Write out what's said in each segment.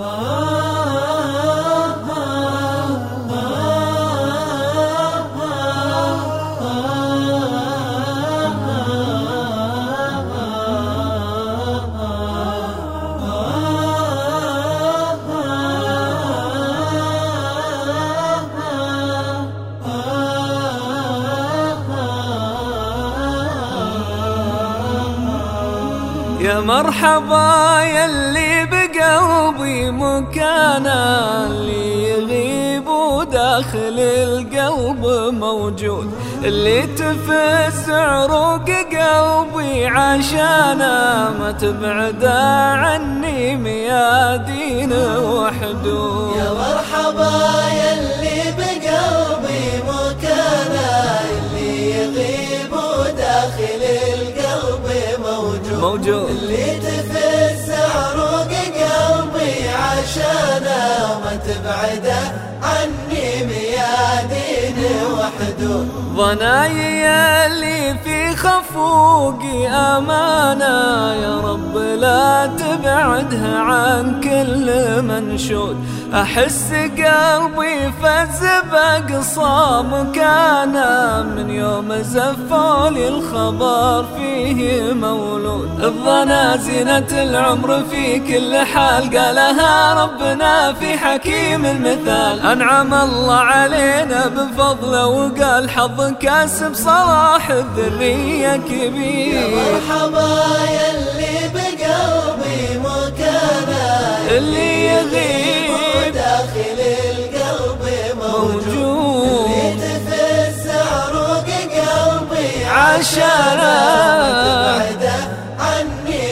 يا مرحبا يلي بقلبي مكانا اللي يغيب وداخل القلب موجود. اللي تفز عروق قلبي عشانا ما تبعد عني ميادين وحدود. يا مرحبا يلي بقلبي مكانا اللي يغيب وداخل القلب موجود. موجود. اللي وما ظناي اللي في خفوقي أمانة. يا رب لا تبعدها عن كل منشود أحس قلبي فز بأقصى مكانه من يوم زفولي الخبر فيه مولود. الظنا زينة العمر في كل حال. قالها ربنا في حكيم المثال. أنعم الله علينا بفضله وقال حظ كاسب صلاح الذرية كبير. يا مرحبا يلي بقلبي مكانا اللي يغيب داخل القلب موجود. موجود. اللي تفز عروق قلبي. عشانا تبعده عني.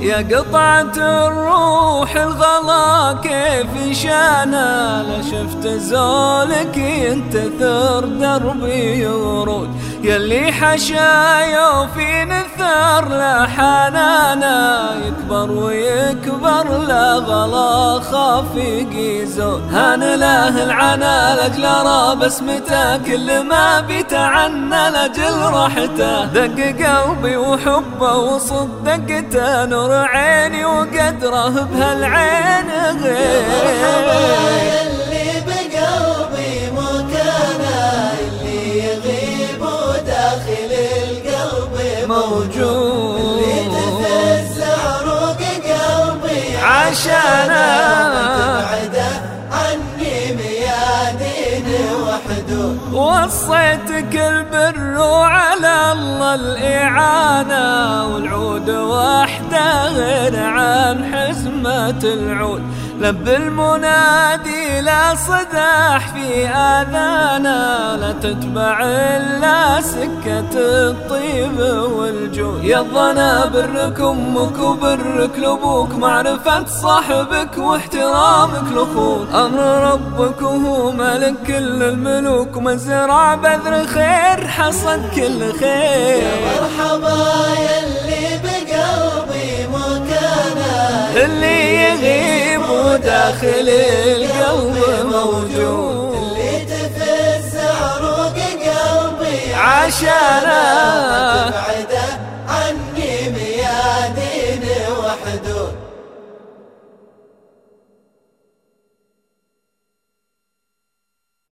يا قطعة الروح الغلا كيف شانا؟ لا شفت زولك ينتثر دربي ورود. يلي حشايا في نثار لا حنانا يكبر ويكبر لا غلا خافق يزود هان له العنا لأجل ارى بسمته كل ما بيتعنى لأجل راحته. دق قلبي وحبه وصدقته نور عيني وقدره بهالعين مرحبا موجود. اللي قلبي تبعده عني ميادين وصيتك البر وعلى الله الإعانة والعود غير عن حزمة العود. لب المنادي لا صداح في آذانا لا تتبع إلا سكة الطيب والجود. يا الظنا برك أمك وبرك لأبوك معرفة صاحبك واحترامك لأخوك أمر ربك وهو ملك كل الملوك ومزرع بذر خير حصد كل خير. مرحبا يلي اللي يغيب وداخل القلب موجود. اللي تفز عروق قلبي. عشان تبعده عني ميادين وحدود